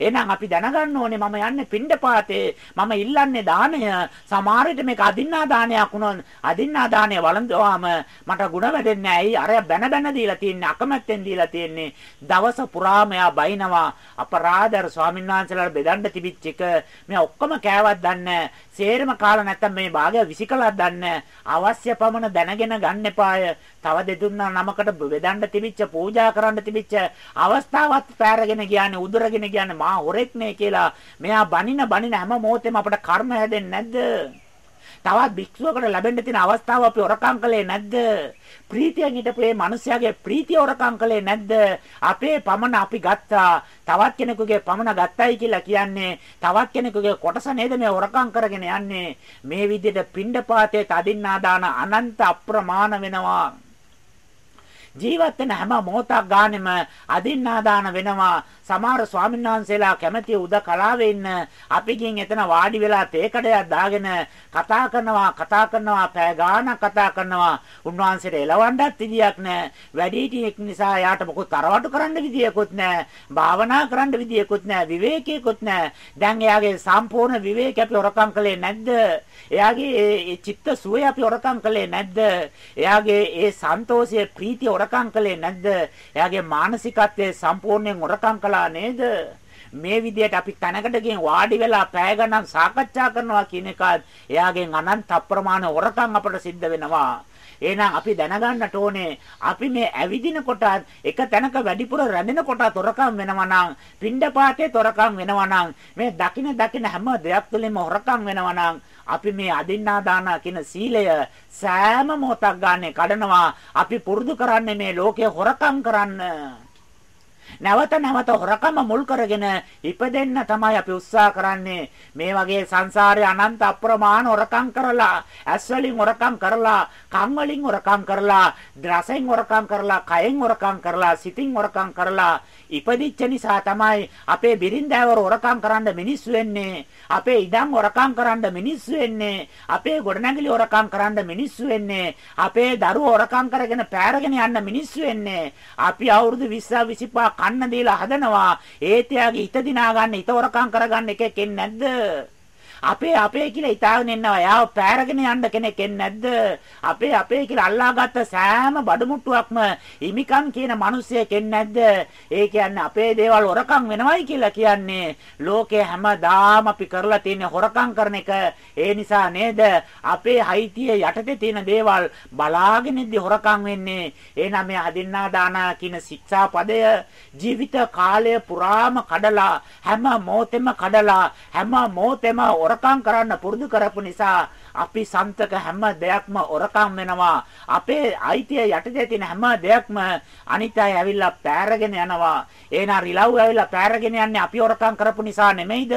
එහෙනම් අපි දැනගන්න ඕනේ මම යන්නේ පිණ්ඩපාතේ. මම ඉල්ලන්නේ දාණය සමහර විට මේක අදින්නා දානයක් වුණොත් අදින්නා දාණය වළඳුවාම මට ಗುಣ වැඩෙන්නේ ඇයි? අර බැන බැන දීලා තියන්නේ අකමැත්තෙන් දීලා තියන්නේ. දවස පුරාම එයා බයිනවා. අපරාධර ස්වාමීන් වහන්සේලාට බෙදන්න තිබිච්ච එක මේ ඔක්කොම කෑවත් දන්නේ සේරම කාලා නැත්තම් මේ භාගය විසිකලක් දන්නේ අවශ්‍ය පමණ දැනගෙන ගන්න එපාය. තව දෙතුන්නා නමකට බෙදන්න තිබිච්ච පූජා කරන්න තිබිච්ච අවස්ථාවත් පෑරගෙන ගියානේ උදුරගෙන ගියානේ. මා හොරෙක් නේ කියලා මෙයා බනින බනින හැම මොහොතේම අපට කර්ම හැදෙන්නේ නැද්ද? තවත් භික්ෂුවකට ලැබෙන්න තියෙන අවස්ථාව අපි හොරකම් කළේ නැද්ද? ප්‍රීතියෙන් හිටපු මේ මිනිස්යාගේ ප්‍රීතිය හොරකම් කළේ නැද්ද? අපේ පමණ අපි ගත්තා. තවත් කෙනෙකුගේ පමණ ගත්තයි කියලා කියන්නේ තවත් කෙනෙකුගේ කොටස නේද මේ හොරකම් කරගෙන යන්නේ. මේ විදිහට පිණ්ඩපාතයේ තදින්නා දාන අනන්ත අප්‍රමාණ වෙනවා. ජීවත් වෙන හැම මොහොතක් ගානෙම අදින්නාදාන වෙනවා. සමහර ස්වාමීන් වහන්සේලා කැමැති උද කලාවේ ඉන්න අපි ගින් එතන වාඩි වෙලා තේ කඩයක් දාගෙන කතා කරනවා කතා කරනවා පෑ ගානක් කතා කරනවා. උන්වහන්සේට එලවන්නත් විදියක් නැහැ වැඩිහිටියෙක් නිසා යාට මොකද තරවටු කරන්න විදියකුත් නැහැ භාවනා කරන්න විදියකුත් නැහැ විවේකයකුත් නැහැ දැන් එයාගේ සම්පූර්ණ විවේක අපි හොරකම් කළේ නැද්ද? එයාගේ ඒ චිත්ත සුවය අපි හොරකම් කළේ නැද්ද? එයාගේ ඒ සන්තෝෂය ප්‍රීතිය හොරකම් කළේ නැද්ද? එයාගේ මානසිකත්වයේ සම්පූර්ණයෙන් හොරකම් කළා නේද? මේ විදිහට අපි තැනකට ගිහින් වාඩි වෙලා පැය ගණන් සාකච්ඡා කරනවා කියන එකත් එයාගෙන් අනන්ත අප්‍රමාණ හොරකම් අපට සිද්ධ වෙනවා. එහෙනම් අපි දැනගන්නට ඕනේ අපි මේ ඇවිදින කොට එක තැනක වැඩිපුර රැඳෙන කොට තොරකම් වෙනවා නම් පිණ්ඩපාතේ තොරකම් වෙනවා නම් මේ දකින දකින හැම දෙයක් තුළින්ම හොරකම් වෙනවා නම් අපි මේ අදින්නා දාන කියන සීලය සෑම මොහොතක් ගන්න කඩනවා අපි පුරුදු කරන්නේ මේ ලෝකේ හොරකම් කරන්න නැවත නැවත හොරකම මුල් කරගෙන ඉපදෙන්න තමයි අපි උත්සාහ කරන්නේ. මේ වගේ සංසාරේ අනන්ත අප්‍රමාණ හොරකම් කරලා, ඇස් වලින් හොරකම් කරලා, කන් වලින් හොරකම් කරලා, රසෙන් හොරකම් කරලා, කයෙන් හොරකම් කරලා, සිතින් හොරකම් කරලා ඉපදිච්ච නිසා තමයි අපේ බිරින්දෑවර හොරකම් කරන්න මිනිස්සු වෙන්නේ. අපේ ඉඩම් හොරකම් කරන්න මිනිස්සු වෙන්නේ. අපේ ගොඩනැගිලි හොරකම් කරන්න මිනිස්සු වෙන්නේ. අපේ දරුවෝ හොරකම් කරගෙන පෑරගෙන යන්න මිනිස්සු වෙන්නේ. අපි අවුරුදු 20 25 කන්න දීලා හදනවා. ඒත් එයාගේ හිත දිනා ගන්න හිත හොරකම් කරගන්න එකෙක් එන්නේ නැද්ද? අපේ අපේ කියලා හිතාගෙන ඉන්නවා. යාව පෑරගෙන යන්න කෙනෙක් එන්නේ නැද්ද? අපේ අපේ කියලා අල්ලාගත්ත සෑම බඩමුට්ටුවක්ම හිමිකම් කියන මිනිස්සෙක් එන්නේ නැද්ද? ඒ කියන්නේ අපේ දේවල් හොරකම් වෙනවයි කියලා කියන්නේ. ලෝකේ හැමදාම අපි කරලා තියෙන හොරකම් කරන එක. ඒ නිසා නේද අපේ හයිතිය යටතේ තියෙන දේවල් බලාගෙන ඉඳි හොරකම් වෙන්නේ. එහෙනම් මේ අදින්නා දාන කියන ශික්ෂා පදය ජීවිත කාලය පුරාම කඩලා හැම මොහොතෙම කඩලා හැම මොහොතෙම හොරකම් කරන්න පුරුදු කරපු නිසා අපි සන්තක හැම දෙයක්ම ඔරකම් වෙනවා. අපේ අයිතිය යටතේ තියෙන හැම දෙයක්ම අනිත් අය ඇවිල්ලා පෑරගෙන යනවා. එහෙනම් රිලව් ඇවිල්ලා පෑරගෙන යන්නේ අපි ඔරකම් කරපු නිසා නෙමෙයිද?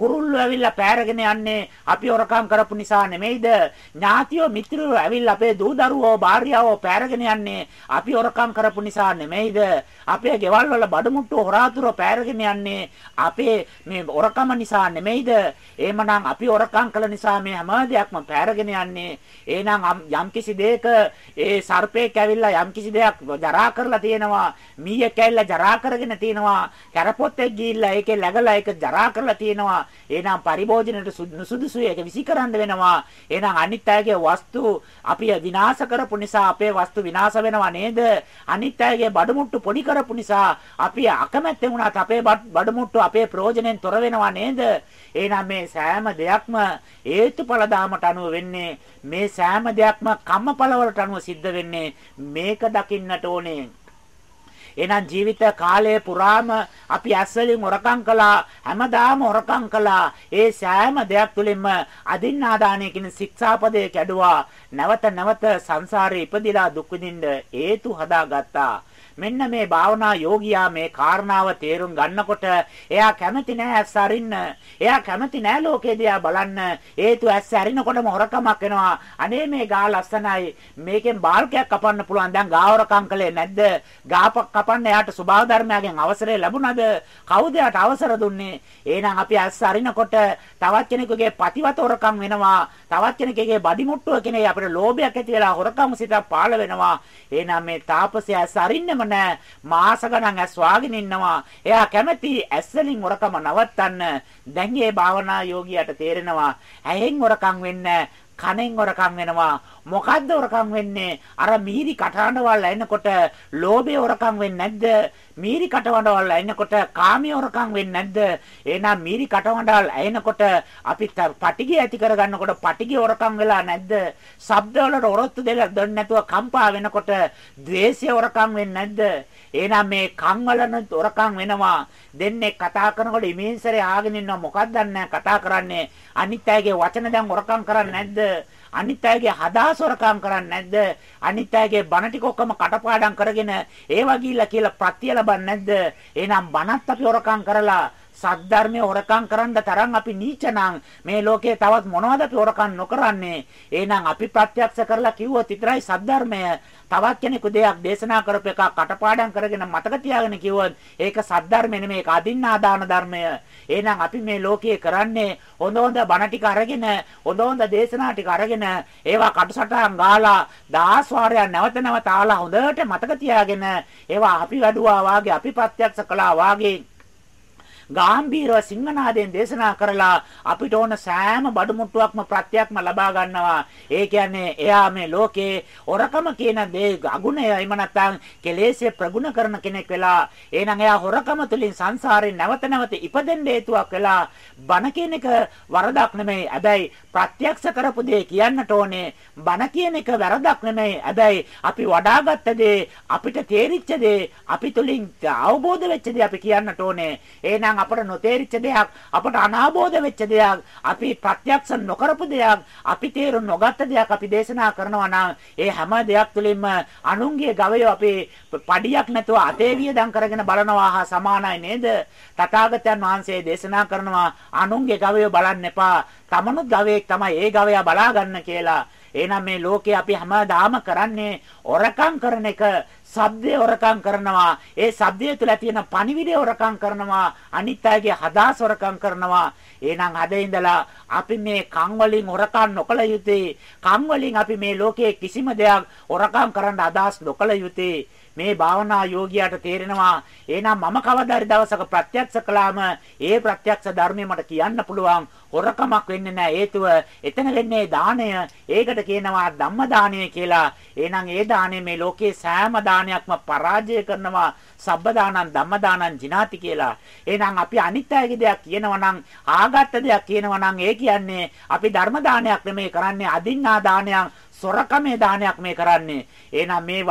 කුරුල්ලෝ ඇවිල්ලා පෑරගෙන යන්නේ අපි ඔරකම් කරපු නිසා නෙමෙයිද? ඥාතියෝ මිත්‍රයෝ ඇවිල්ලා අපේ දූ දරුවෝ භාර්යාවෝ පෑරගෙන යන්නේ අපි ඔරකම් කරපු නිසා නෙමෙයිද? අපේ ගෙවල් වල බඩමුට්ටු හොරාතුරෝ පෑරගෙන යන්නේ අපේ මේ ඔරකම නිසා නෙමෙයිද? එහෙමනම් අපි ඔරකම් කළ නිසා මේ හැම දෙයක් දෙයක්ම පැහැරගෙන යන්නේ. එහෙනම් යම්කිසි දෙයක ඒ සර්පෙක් ඇවිල්ලා යම්කිසි දෙයක් ජරා කරලා තියෙනවා. මීයක් ඇවිල්ලා ජරා කරගෙන තියෙනවා. කැරපොත්තෙක් ගිහිල්ලා ඒකේ läගලා ඒක ජරා කරලා තියෙනවා. එහෙනම් පරිභෝජනයට සුදුසුයි ඒක විසිකරන්න වෙනවා. එහෙනම් අනිත් අයගේ වස්තු අපි විනාශ කරපු නිසා අපේ වස්තු විනාශ වෙනවා නේද? අනිත් අයගේ බඩමුට්ටු පොඩි කරපු නිසා අපි අකමැත්තෙන් වුණත් අපේ බඩමුට්ටු අපේ ප්‍රයෝජනෙන් තොර වෙනවා නේද? එහෙනම් මේ සෑම දෙයක්ම හේතුඵල දාමට අනුව වෙන්නේ මේ සෑම දෙයක්ම කම්මඵලවලට අනුව සිද්ධ වෙන්නේ මේක දකින්නට ඕනේ එහෙනම් ජීවිත කාලය පුරාම අපි ඇස්වලින් හොරකම් කළා හැමදාම හොරකම් කළා. ඒ සෑම දෙයක් තුළින්ම අදින්නාදානය කියන ශික්ෂාපදයේ කැඩුවා. නැවත නැවත සංසාරේ ඉපදිලා දුක් විඳින්න හේතු හදාගත්තා. මෙන්න මේ භාවනා යෝගියා මේ කාරණාව තේරුම් ගන්නකොට එයා කැමති නෑ ඇස් අරින්න. එයා කැමති නෑ ලෝකේ දිහා බලන්න. හේතු ඇස් අරිනකොටම හොරකමක් වෙනවා. අනේ මේ ගා ලස්සනයි. මේකෙන් බාල්කයක් කපන්න පුළුවන්. දැන් ගාවරකම් කළේ නැද්ද? ගාපක් කපන්න එයාට ස්වභාව ධර්මයෙන් අවසරය ලැබුණද? කවුද එයාට අවසර දුන්නේ? එහෙනම් අපි ඇස් අරිනකොට තවත් කෙනෙකුගේ පතිවත හොරකම් වෙනවා. තවත් කෙනෙකුගේ බඩිමුට්ටුව කෙනේ අපිට ලෝභයක් ඇති වෙලා හොරකම් සිතක් පාළ වෙනවා. එහෙනම් මේ තාපසය ඇස් අරින්නම නෑ. මාස ගණන් ඇස් වාගෙන ඉන්නවා. එයා කැමති ඇස් වලින් හොරකම නවත්තන්න. දැන් මේ භාවනා යෝගියාට තේරෙනවා. ඇහෙන් හොරකම් වෙන්නේ කනෙන් හොරකම් වෙනවා. මොකද්ද හොරකම් වෙන්නේ? අර මීරි කටහඬවල් ඇහෙනකොට ලෝභය හොරකම් වෙන්නේ නැද්ද? මීරි කටහඬවල් ඇහෙනකොට කාමයේ හොරකම් වෙන්නේ නැද්ද? එහෙනම් මීරි කටහඬවල් ඇහෙනකොට අපි පටිගය ඇති කරගන්නකොට පටිගය හොරකම් වෙලා නැද්ද? ශබ්දවලට ඔරොත්තු දෙලා දෙන්න නැතුව කම්පා වෙනකොට ද්වේෂය හොරකම් වෙන්නේ නැද්ද? එහෙනම් මේ කන් වලන හොරකම් වෙනවා. දෙන්නේ කතා කරනකොට ඉමේන්සරේ ආගෙන ඉන්නවා. මොකක්ද දන්නේ කතා කරන්නේ? අනිත් අයගේ වචන දැන් හොරකම් කරන්නේ නැද්ද? අනිත් අයගේ හදාස් හොරකම් කරන්නේ නැද්ද? අනිත් අයගේ බණ ටික ඔක්කොම කටපාඩම් කරගෙන ඒවා ගිහිල්ලා කියලා ප්‍රත්‍ය ලබන්නේ නැද්ද? එහෙනම් බණත් අපි හොරකම් කරලා සද්ධර්මයේ හොරකම් කරන්න තරම් අපි නීචනම් මේ ලෝකේ තවත් මොනවද අපි හොරකම් නොකරන්නේ? එහෙනම් අපි ප්‍රත්‍යක්ෂ කරලා කිව්වොත් විතරයි සද්ධර්මය. තවත් කෙනෙකු දෙයක් දේශනා කරපු එක කටපාඩම් කරගෙන මතක තියාගෙන කිව්වොත් ඒක සද්ධර්ම නෙමෙයි ඒක අදින්නාදාන ධර්මය. එහෙනම් අපි මේ ලෝකයේ කරන්නේ හොඳ හොඳ බණ ටික අරගෙන හොඳ හොඳ දේශනා ටික අරගෙන ඒවා කටසටහන් ගාලා දහස් වාරයක් නැවත නැවත ආලා හොඳට මතක තියාගෙන ඒවා අපි වැඩුවා වාගේ අපි ප්‍රත්‍යක්ෂ කළා වාගේ ගාම්භීරව සිංහනාදයෙන් දේශනා කරලා අපිට ඕන සෑම බඩු මුට්ටුවක්ම ප්‍රත්‍යක්ම ලබා ගන්නවා. ඒ කියන්නේ එයා මේ ලෝකේ හොරකම කියන දේ අගුණය එහෙම නැත්නම් කෙලෙස්ය ප්‍රගුණ කරන කෙනෙක් වෙලා එහෙනම් එයා හොරකම තුලින් සංසාරේ නැවත නැවත ඉපදෙන්න හේතුවක් වෙලා බන කියන එක වරදක් නෙමෙයි. හැබැයි ප්‍රත්‍යක්ෂ කරපු දේ කියන්නට ඕනේ. බන කියන එක වැරදක් නෙමෙයි. හැබැයි අපි වඩාගත්ත දේ අපිට තේරිච්ච දේ අපි තුලින් අවබෝධ වෙච්ච දේ අපි කියන්නට ඕනේ. එහෙනම් අපට නොතේරිච්ච දෙයක් අපට අනාබෝධ වෙච්ච දෙයක් අපි ප්‍රත්‍යක්ෂ නොකරපු දෙයක් අපි තේරුම් නොගත්ත දෙයක් අපි දේශනා කරනවා නම් ඒ හැම දෙයක් තුළින්ම අනුන්ගේ ගවය අපේ පඩියක් නැතුව අතේ වියදම් කරගෙන බලනවා හා සමානයි නේද? තථාගතයන් වහන්සේ දේශනා කරනවා අනුන්ගේ ගවය බලන්න එපා. තමනුත් ගවයෙක් තමයි ඒ ගවයා බලා ගන්න කියලා. එහෙනම් මේ ලෝකේ අපි හැමදාම කරන්නේ ඔරකම් කරන එක ශබ්දය හොරකම් කරනවා. ඒ ශබ්දය තුළ තියෙන පණිවිඩය හොරකම් කරනවා. අනිත් අයගේ හදාස් හොරකම් කරනවා. එහෙනම් අද ඉඳලා අපි මේ කන් වලින් හොරකම් නොකළ යුත්තේ. කන් වලින් අපි මේ ලෝකයේ කිසිම දෙයක් හොරකම් කරන්න අදහස් නොකළ යුත්තේ. මේ භාවනා යෝගියාට තේරෙනවා එහෙනම් මම කවදාරි දවසක ප්‍රත්‍යක්ෂ කළාම ඒ ප්‍රත්‍යක්ෂ ධර්මය මට කියන්න පුළුවන් හොරකමක් වෙන්නේ නැහැ. හේතුව එතන වෙන්නේ දාණය. ඒකට කියනවා ධම්ම දාණය කියලා. එහෙනම් ඒ දාණය මේ ලෝකේ සෑම දානයක්ම පරාජය කරනවා. සබ්බ දානං ධම්ම දානං ජිනාති කියලා. එහෙනම් අපි අනිත් අයගේ දෙයක් කියනවා නම් ආගත්ත දෙයක් කියනවා නම් ඒ කියන්නේ අපි ධර්ම දානයක් නෙමෙයි කරන්නේ අදින්නා දානයක්. සොරකමේ දානයක් මේ කරන්නේ. එහෙනම් මේ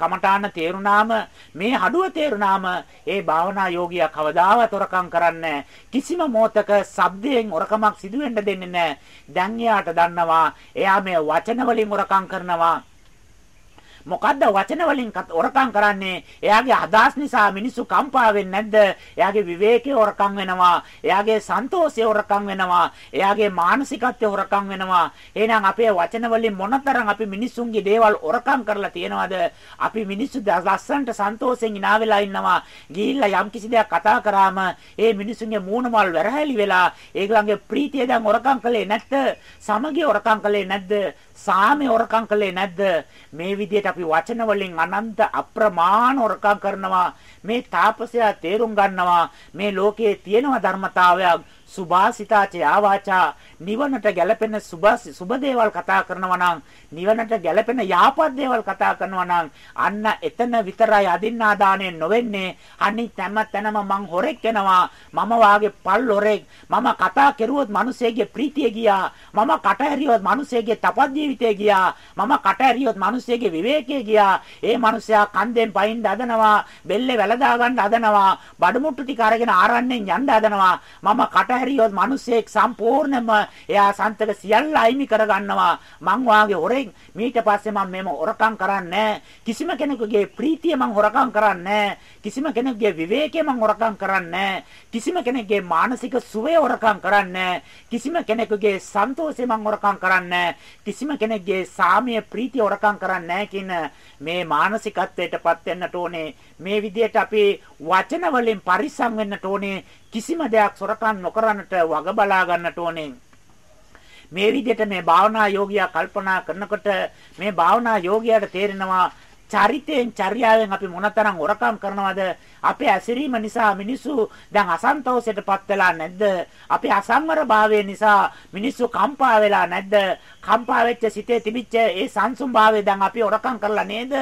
කමඨාන තේරුණාම මේ හඩුව තේරුණාම ඒ භාවනා යෝගියා කවදාවත් හොරකම් කරන්නේ කිසිම මොහතක ශබ්දයෙන් හොරකමක් සිදු වෙන්න දෙන්නේ නැහැ. දැන් එයාට දන්නවා එයා මේ වචන වලින් හොරකම් කරනවා. මොකද්ද වචන වලින් ඔරකම් කරන්නේ? එයාගේ අදහස් නිසා මිනිස්සු කම්පා වෙන්නේ නැද්ද? එයාගේ විවේකයේ ඔරකම් වෙනවා. එයාගේ සන්තෝෂයේ ඔරකම් වෙනවා. එයාගේ මානසිකත්වයේ ඔරකම් වෙනවා. එහෙනම් අපේ වචන වලින් මොනතරම් අපි මිනිස්සුන්ගේ දේවල් ඔරකම් කරලා තියෙනවද? අපි මිනිස්සු ලස්සන්ට සන්තෝෂෙන් ඉනා වෙලා ඉන්නවා. ගිහිල්ලා යම්කිසි දෙයක් කතා කරාම ඒ මිනිස්සුන්ගේ මූණ මල් වැරහැලි වෙලා ඒගොල්ලන්ගේ ප්‍රීතිය දැන් ඔරකම් කළේ නැත්ද? සමගිය ඔරකම් කළේ නැද්ද? සාමේ හොරකම් කළේ නැද්ද? මේ විදිහට අපි වචන වලින් අනන්ත අප්‍රමාණ හොරකම් කරනවා. මේ තාපසයා තේරුම් ගන්නවා මේ ලෝකයේ තියෙන ධර්මතාවයක් සුභාසිතාච ආවාචා. නිවනට ගැලපෙන සුබ දේවල් කතා කරනවා නම් නිවනට ගැලපෙන යහපත් දේවල් කතා කරනවා නම් අන්න එතන විතරයි අදින්නා දාණය නොවෙන්නේ. අනිත් හැම තැනම මං හොරෙක් වෙනවා. මම වාගේ පල් හොරෙක්. මම කතා කෙරුවොත් මිනිස්සෙගේ ප්‍රීතිය ගියා. මම කට ඇරියොත් මිනිස්සෙගේ තපත් ජීවිතය ගියා. මම කට ඇරියොත් මිනිස්සෙගේ විවේකය ගියා. ඒ මිනිසයා කන්දෙන් පයින් දදනවා. බෙල්ලේ වැලදා ගන්න හදනවා. බඩු මුට්ටු ටික අරගෙන ආරන්නේ යන්න හදනවා. මම කට හැරියොත් මිනිස්සෙක් සම්පූර්ණයෙන්ම එයා සන්තක සියල්ල අයිමි කරගන්නවා. මං වාගේ හොරෙන් ඊට පස්සේ මම මේම හොරකම් කරන්නේ කිසිම කෙනෙකුගේ ප්‍රීතිය මං හොරකම් කරන්නේ කිසිම කෙනෙකුගේ විවේකය මං හොරකම් කරන්නේ කිසිම කෙනෙකුගේ මානසික සුවය හොරකම් කරන්නේ කිසිම කෙනෙකුගේ සන්තෝෂය මං හොරකම් කරන්නේ කිසිම කෙනෙකුගේ සාමීය ප්‍රීතිය හොරකම් කරන්නේ කියන මේ මානසිකත්වයටපත් වෙන්නට ඕනේ. මේ විදිහට අපි වචන වලින් පරිස්සම් වෙන්නට ඕනේ. කිසිම දෙයක් සොරකම් නොකරන්නට වග බලා ගන්නට ඕනේ. මේ විදිහට මේ භාවනා යෝගියා කල්පනා කරනකොට මේ භාවනා යෝගියාට තේරෙනවා චරිතයෙන් චර්යාවෙන් අපි මොනතරම් හොරකම් කරනවද? අපේ ඇසිරීම නිසා මිනිස්සු දැන් අසන්තෝෂයටපත් වෙලා නැද්ද? අපේ අසංවර භාවය නිසා මිනිස්සු කම්පා වෙලා නැද්ද? කම්පා වෙච්ච සිතේ තිබිච්ච ඒ සංසුම් භාවය දැන් අපි හොරකම් කරලා නේද?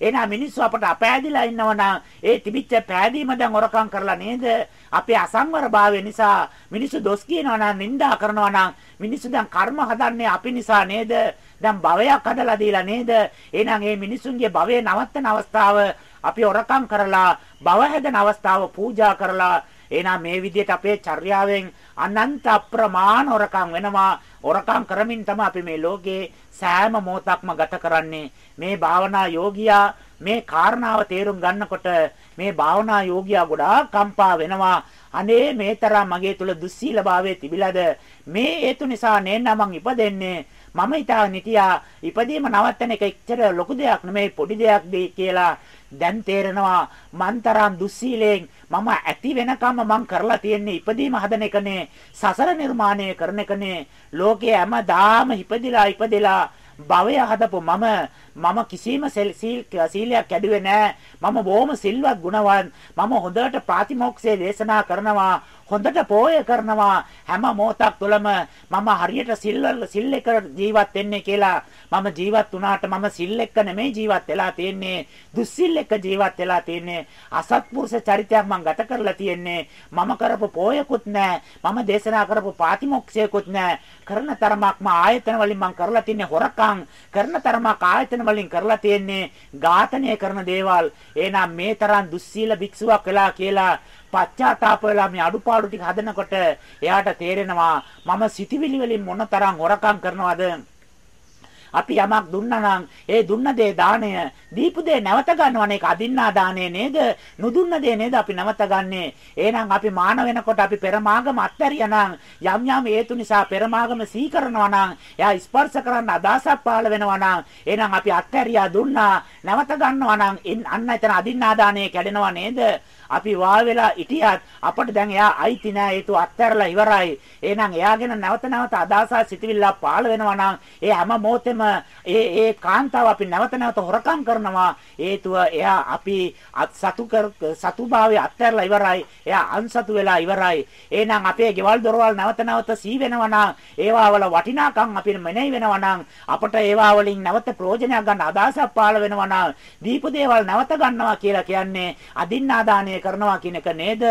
එහෙනම් මිනිස්සු අපට අපෑදිලා ඉන්නවනම් ඒ තිබිච්ච පෑදීම දැන් හොරකම් කරලා නේද? අපේ අසංවර භාවය නිසා මිනිස්සු දොස් කියනවා නම් නිඳා කරනවා නම් මිනිස්සු දැන් කර්ම හදන්නේ අපි නිසා නේද? දැන් භවයක් හදලා දීලා නේද? එහෙනම් මේ මිනිසුන්ගේ භවයේ නවත්තන අවස්ථාව අපි හොරකම් කරලා භව හැදෙන අවස්ථාව පූජා කරලා එහෙනම් මේ විදිහට අපේ චර්යාවෙන් අනන්ත අප්‍රමාණ හොරකම් වෙනවා. හොරකම් කරමින් තමයි අපි මේ ලෝකේ සෑම මොහොතක්ම ගත කරන්නේ. මේ භාවනා යෝගියා මේ කාරණාව තේරුම් ගන්නකොට මේ භාවනා යෝගියා ගොඩාක් කම්පා වෙනවා. අනේ මේ තරම් මගේ තුල දුස්සීලභාවයේ තිබිලාද මේ හේතු නිසා නේන්න මං ඉපදෙන්නේ මම හිතාගෙන හිටියා ඉපදීම නවත්තන එක එච්චර ලොකු දෙයක් නෙමෙයි පොඩි දෙයක් දෙයි කියලා දැන් තේරෙනවා මන්තරම් දුස්සීලෙන් මම ඇති වෙනකම් මං කරලා තියෙන්නේ ඉපදීම හදන එකනේ සසර නිර්මාණය කරන එකනේ ලෝකයේ හැමදාම ඉපදිලා ඉපදිලා භවය හදපු මම මම කිසිම සීලයක් කැඩුවේ නැහැ. මම බොහොම සිල්වත් ගුණවත්. මම හොඳට ප්‍රාතිමෝක්ෂයේ දේශනා කරනවා. හොඳට පෝය කරනවා. හැම මොහොතක් තුළම මම හරියට සිල් සිල් එක ජීවත් වෙන්නේ කියලා මම ජීවත් වුණාට මම සිල් එක්ක නෙමෙයි ජීවත් වෙලා තියෙන්නේ. දුස්සිල් එක්ක ජීවත් වෙලා තියෙන්නේ. අසත්පුරුෂ චරිතයක් මම ගත කරලා තියෙන්නේ. මම කරපු පෝයකුත් නැහැ. මම දේශනා කරපු ප්‍රාතිමෝක්ෂයකුත් නැහැ. කරන තරමක් මම ආයතන වලින් මම කරලා තින්නේ හොරකම්. කරන තරමක් ආයතන වලින් කරලා තියෙන්නේ ඝාතනය කරන දේවල්. එහෙනම් මේ තරම් දුස්සීල භික්ෂුවක් වෙලා කියලා පශ්චාත්තාප වෙලා මේ අඩුපාඩු ටික හදනකොට එයාට තේරෙනවා මම සිටිවිලි වලින් මොනතරම් හොරකම් කරනවද? අපි යමක් දුන්නා නම් ඒ දුන්න දේ දාණය දීපු දේ නැවත ගන්නවනේ. ඒක අදින්නා දාණය නේද? නුදුන්න දේ නේද අපි නැවත ගන්නෙ? එහෙනම් අපි මාන වෙනකොට අපි පෙරමාගම අත්හැරියා නම් යම් යම් හේතු නිසා පෙරමාගම සී කරනවා නම් එයා ස්පර්ශ කරන්න අදාසක් පාළ වෙනවා නම් එහෙනම් අපි අත්හැරියා දුන්නා නැවත ගන්නවා නම් අන්න එතන අදින්නා දාණය කැඩෙනවා නේද? අපි වා වෙලා හිටියත් අපිට දැන් එයා අයිති නෑ ඒතු අත්හැරලා ඉවරයි. එහෙනම් එයාගෙන නැවත නැවත අදාසා සිටිවිල්ල පාළ වෙනවා නම් ඒ හැම මොහොතෙම ඒ ඒ කාන්තාව අපි නැවත නැවත හොරකම් කරනවා. හේතුව එයා අපි සතු කර සතුභාවය අත්හැරලා ඉවරයි. එයා අන්සතු වෙලා ඉවරයි. එහෙනම් අපේ ගෙවල් දොරවල් නැවත නැවත සී වෙනවා නම් ඒවා වල වටිනාකම් අපිට මෙනෙහි වෙනවා නම් අපට ඒවා වලින් නැවත ප්‍රයෝජනයක් ගන්න අදහසක් පාළ වෙනවා නම් දීප දේවල් නැවත ගන්නවා කියලා කියන්නේ අදින්නාදානය පූජනය කරනවා කියන එක නේද?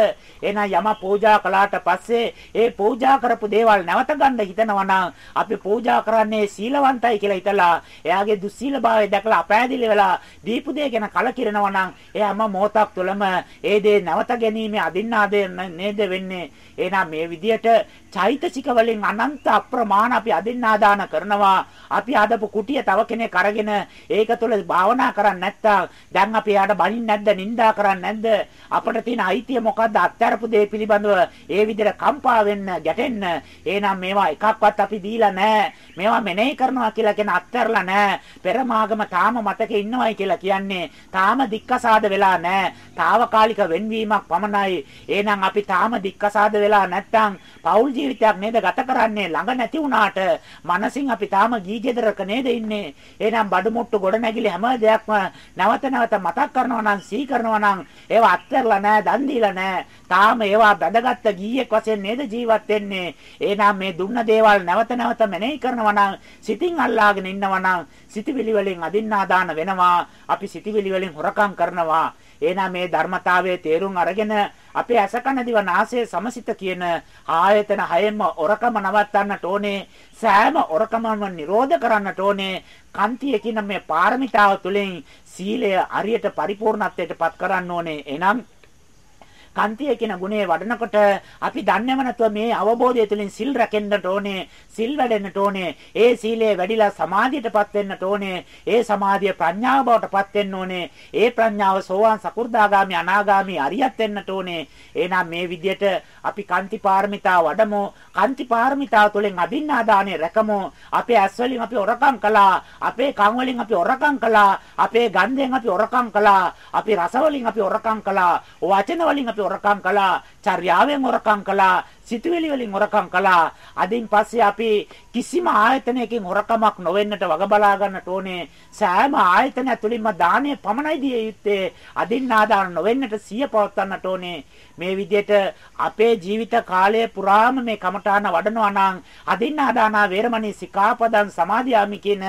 එහෙනම් යම පූජා කළාට පස්සේ ඒ පූජා කරපු දේවල් නැවත ගන්න හිතනවා නම් අපි පූජා කරන්නේ සීලවන්තයි කියලා හිතලා එයාගේ දුස්සීලභාවය දැකලා අපෑදිලි වෙලා දීපු දේ ගැන කලකිරෙනවා නම් එයාම මොහොතක් තුළම ඒ දේ නැවත ගැනීම අදින්නාදේ නේද වෙන්නේ? එහෙනම් මේ විදියට චෛතසික වලින් අනන්ත අප්‍රමාණ අපි අදින්නාදාන කරනවා. අපි හදපු කුටිය තව කෙනෙක් අරගෙන ඒක තුළ භාවනා කරන්නේ නැත්තම් දැන් අපි යාට බනින්න නැද්ද නිඳා කරන්නේ නැද්ද? අපිට තියෙන අයිතිය මොකද්ද? අත්තරපු දේ පිළිබඳව ඒ විදිහට කම්පා වෙන්න ගැටෙන්න. එහෙනම් මේවා එකක්වත් අපි දීලා නැහැ. මේවා මෙනෙහි කරනවා කියලා කියන අත්තරලා නැහැ. පෙරමාගම තාම මතකේ ඉන්නවයි කියලා කියන්නේ. තාම දික්කසාද වෙලා නැහැ. తాවකාලික වෙන්වීමක් පමණයි. එහෙනම් අපි තාම දික්කසාද වෙලා නැත්තම් පෞල් ජීවිතයක් නේද ගත කරන්නේ ළඟ නැති වුණාට මනසින් අපි තාම ගී ගෙදරක නේද ඉන්නේ. එහෙනම් බඩු මුට්ටු ගොඩ නැගිලි හැම දෙයක්ම නැවත නැවත මතක් කරනවා නම් සී කරනවා නම් ඒවා අත්හැරලා නැහැ, දන් දීලා නැහැ. තාම ඒවා බැඳගත්ත ගීයක් වශයෙන් නේද ජීවත් වෙන්නේ. එහෙනම් මේ දුන්න දේවල් නැවත නැවත මෙනෙහි කරනවා නම් සිතින් අල්ලාගෙන ඉන්නවා නම් සිතවිලි වලින් අදින්නාදාන වෙනවා. අපි සිතවිලි වලින් හොරකම් කරනවා. එහෙනම් මේ ධර්මතාවයේ තේරුම් අරගෙන අපේ අසකන දිව නාසය සමසිත කියන ආයතන හයෙන්ම ඔරකම නවත්තන්නට ඕනේ සෑම ඔරකමම නිරෝධ කරන්නට ඕනේ. කන්තිය කියන මේ පාරමිතාව තුළින් සීලය අරියට පරිපූර්ණත්වයට පත් කරන්න ඕනේ. එනම් කන්තිය කියන ගුණය වඩනකොට අපි දන්නේම නැතුව මේ අවබෝධය තුළින් සිල් රැකෙන්නට ඕනේ, සිල් වැඩෙන්නට ඕනේ. ඒ සීලය වැඩිලා සමාධියටපත් වෙන්නට ඕනේ. ඒ සමාධිය ප්‍රඥාව බවටපත් වෙන්න ඕනේ. ඒ ප්‍රඥාව සෝවාන් සකු르දාගාමි අනාගාමි අරියත් වෙන්නට ඕනේ. එහෙනම් මේ විදිහට අපි කන්ති පාරමිතා වඩමු. කන්ති පාරමිතාව තුළින් අදින්නාදානෙ රැකමු. අපේ ඇස් වලින් අපි ඔරකම් කළා. අපේ කන් වලින් අපි ඔරකම් කළා. අපේ ගන්ධයෙන් අපි ඔරකම් කළා. අපි රස වලින් අපි ඔරකම් කළා. වචන වලින් අපි හොරකම් කළා, චර්යාවෙන් හොරකම් කළා, සිතුවිලි වලින් හොරකම් කළා. අදින් පස්සේ අපි කිසිම ආයතනයකින් හොරකමක් නොවෙන්නට වග බලා ගන්නට ඕනේ. සෑම ආයතන ඇතුළින්ම දානය පමණයි දිය යුත්තේ. අදින් ආදාන නොවෙන්නට සිය පවත්වන්නට ඕනේ. මේ විදිහට අපේ ජීවිත කාලය පුරාම මේ කමඨාන වඩනවා නම් අදින්නාදානා වේරමණී සිකාපදං සමාදියාමි කියන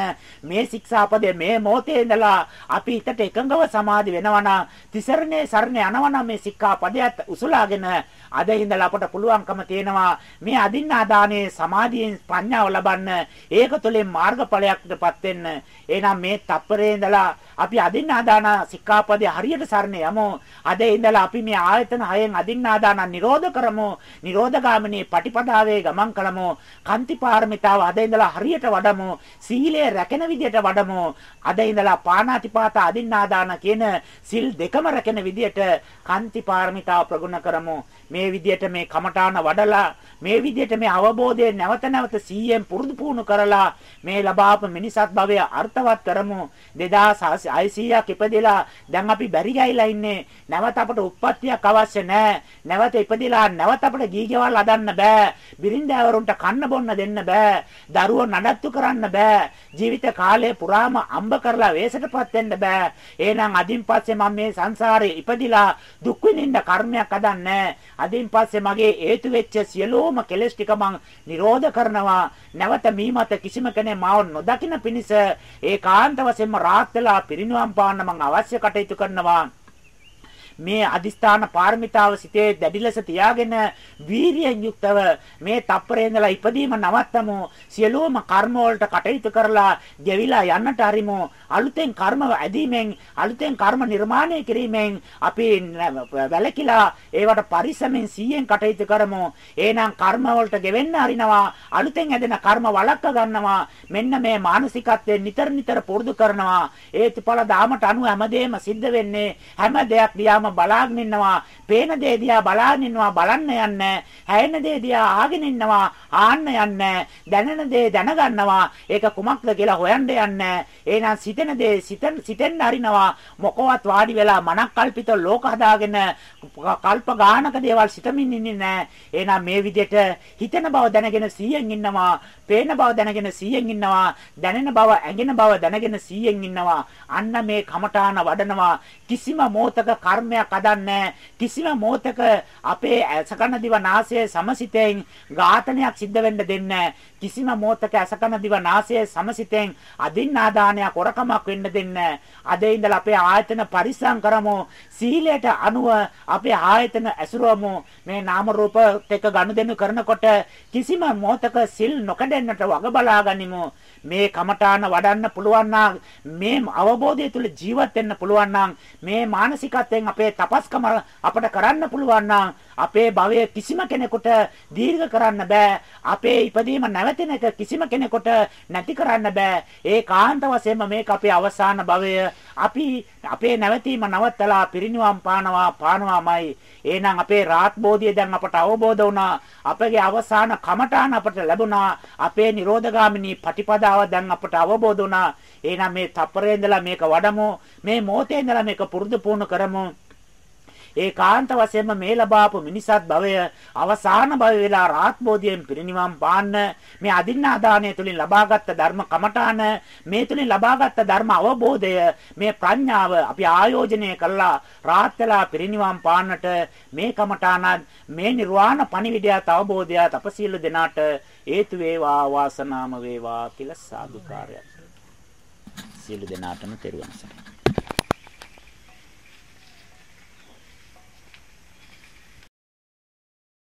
මේ ශික්ෂාපදයේ මේ මොහොතේ ඉඳලා අපි හිතට එකඟව සමාදි වෙනවා නම් තිසරණේ සරණ යනවා නම් මේ සික්ඛාපදයට උසුලාගෙන අද ඉඳලා අපට පුළුවන්කම තියෙනවා. මේ අදින්නා දානේ සමාධියෙන් ප්‍රඥාව ලබන්න ඒක තුළින් මාර්ගඵලයකටපත් වෙන්න. එහෙනම් මේ තප්පරේ ඉඳලා අපි අදින්නාදාන සික්ඛාපදේ හරියට සරණ යමු. අද ඉඳලා අපි මේ ආයතන හයෙන් අදින්නාදාන නිරෝධ කරමු. නිරෝධගාමිනී පටිපදාවේ ගමන් කළමු. කාන්ති පාරමිතාව අද ඉඳලා හරියට වඩමු. සීලය රැකෙන විදියට වඩමු. අද ඉඳලා පාණාතිපාත අදින්නාදාන කියන සිල් දෙකම රැකෙන විදියට කාන්ති පාරමිතාව ප්‍රගුණ කරමු. මේ විදියට මේ කමඨාන වඩලා මේ විදියට මේ අවබෝධය නැවත නැවත 100න් පුරුදු පුහුණු කරලා මේ ලබාපු මිනිසත් භවය අර්ථවත් කරමු. 2600ක් ඉපදෙලා දැන් අපි බැරි ගයිලා ඉන්නේ. නැවත අපට උප්පත්තියක් අවශ්‍ය නැහැ නැවත ඉපදෙලා නැවත අපට ගීගවල් හදන්න බෑ. බිරින්දෑවරුන්ට කන්න බොන්න දෙන්න බෑ. දරුවෝ නඩත්තු කරන්න බෑ. ජීවිත කාලය පුරාම අම්බ කරලා වේසටපත් වෙන්න බෑ. එහෙනම් අදින් පස්සේ මම මේ සංසාරේ ඉපදිලා දුක් විඳින්න කර්මයක් හදන්නේ අදින් පස්සේ මගේ හේතු වෙච්ච සියලුම කෙලෙස් ටික මං නිරෝධ කරනවා. නැවත මීමත කිසිම කෙනෙක් මාව නොදකින පිණිස ඒකාන්ත වශයෙන්ම රාත් වෙලා පිරිනුවම් පාන්න මං අවශ්‍ය කටයුතු කරනවා. මේ අදිස්ථාන පාරමිතාව සිතේ දැඩි ලෙස තියාගෙන වීරියෙන් යුක්තව මේ තප්පරේ ඉඳලා ඉපදීම නවත්තමු. සියලුම කර්ම වලට කටයුතු කරලා ගෙවිලා යන්නට හරිමු. අලුතෙන් කර්ම ඇදීමෙන් අලුතෙන් කර්ම නිර්මාණය කිරීමෙන් අපි වැලකිලා ඒවට පරිස්සමෙන් 100ෙන් කටයුතු කරමු. එහෙනම් කර්ම වලට ගෙවෙන්න හරිනවා. අලුතෙන් ඇදෙන කර්ම වළක්ව ගන්නවා. මෙන්න මේ මානසිකත්වයෙන් නිතර නිතර පුරුදු කරනවා. ඒතුඵල දාමට අනුව හැමදේම සිද්ධ වෙන්නේ හැම දෙයක් දිහාම දිහාම බලාගෙන ඉන්නවා. පේන දේ දිහා බලාගෙන ඉන්නවා බලන්න යන්නේ. හැයෙන දේ දිහා ආගෙන ඉන්නවා ආන්න යන්නේ. දැනෙන දේ දැනගන්නවා. ඒක කුමක්ද කියලා හොයන්න යන්නේ. එහෙනම් සිතෙන දේ සිතෙන් සිතෙන් හරිනවා. මොකවත් වාඩි වෙලා මනක් කල්පිත ලෝක හදාගෙන කල්ප ගානක දේවල් සිතමින් ඉන්නේ නැහැ. එහෙනම් මේ විදිහට හිතෙන බව දැනගෙන 100න් ඉන්නවා. පේන බව දැනගෙන 100න් ඉන්නවා. දැනෙන බව ඇඟෙන බව දැනගෙන 100න් ඉන්නවා. අන්න මේ කමඨාන වඩනවා. කිසිම මොහතක කර්මයක් අදන්නේ කිසිම මොහතක අපේ ඇසකන දිව නාසය සමසිතෙන් ඝාතනයක් සිද්ධ වෙන්න දෙන්නේ කිසිම මොහතක ඇසකන දිව නාසය සමසිතෙන් අදින්නාදානයක් ඔරකමක් වෙන්න දෙන්නේ අද ඉඳලා අපේ ආයතන පරිස්සම් කරමු. සීලයට අනුව අපේ ආයතන ඇසුරවමු. මේ නාම රූප එක ගනුදෙනු කරනකොට කිසිම මොහතක සිල් නොකඩෙන්නට වග බලා ගනිමු. මේ කමඨාන වඩන්න පුළුවන් මේ අවබෝධය තුළ ජීවත් වෙන්න පුළුවන් මේ මානසිකත්වයෙන් අපේ තපස්කම අපට කරන්න පුළුවන් අපේ භවය කිසිම කෙනෙකුට දීර්ඝ කරන්න බෑ. අපේ ඉපදීම නැවතෙන එක කිසිම කෙනෙකුට නැති කරන්න බෑ. ඒ කාන්ත වශයෙන්ම මේක අපේ අවසාන භවය. අපි අපේ නැවතීම නවත්තලා පිරිනිවන් පානවා පානවාමයි. එහෙනම් අපේ රාත් බෝධිය දැන් අපට අවබෝධ වුණා. අපගේ අවසාන කමඨාන අපට ලැබුණා. අපේ නිරෝධගාමිනී පටිපදාව දැන් අපට අවබෝධ වුණා. එහෙනම් මේ තප්පරේ ඉඳලා මේක වඩමු. මේ මොහොතේ ඉඳලා මේක පුරුදු පුහුණු කරමු. ඒකාන්ත වශයෙන්ම මේ ලබාපු මිනිසත් භවය අවසාන භවය වෙලා රාත්බෝධියෙන් පිරිනිවන් පාන්න මේ අදින්නා දාණය තුලින් ලබාගත් ධර්ම කමඨාන මේ තුලින් ලබාගත් ධර්ම අවබෝධය මේ ප්‍රඥාව අපි ආයෝජනය කළා රාත් වෙලා පිරිනිවන් පාන්නට මේ කමඨාන මේ නිර්වාණ පණිවිඩයත් අවබෝධයත් අප සියලු දෙනාට හේතු වේවා වාසනාම වේවා කියලා සාදුකාරයක්. සියලු දෙනාටම තෙරුවන් සරණයි.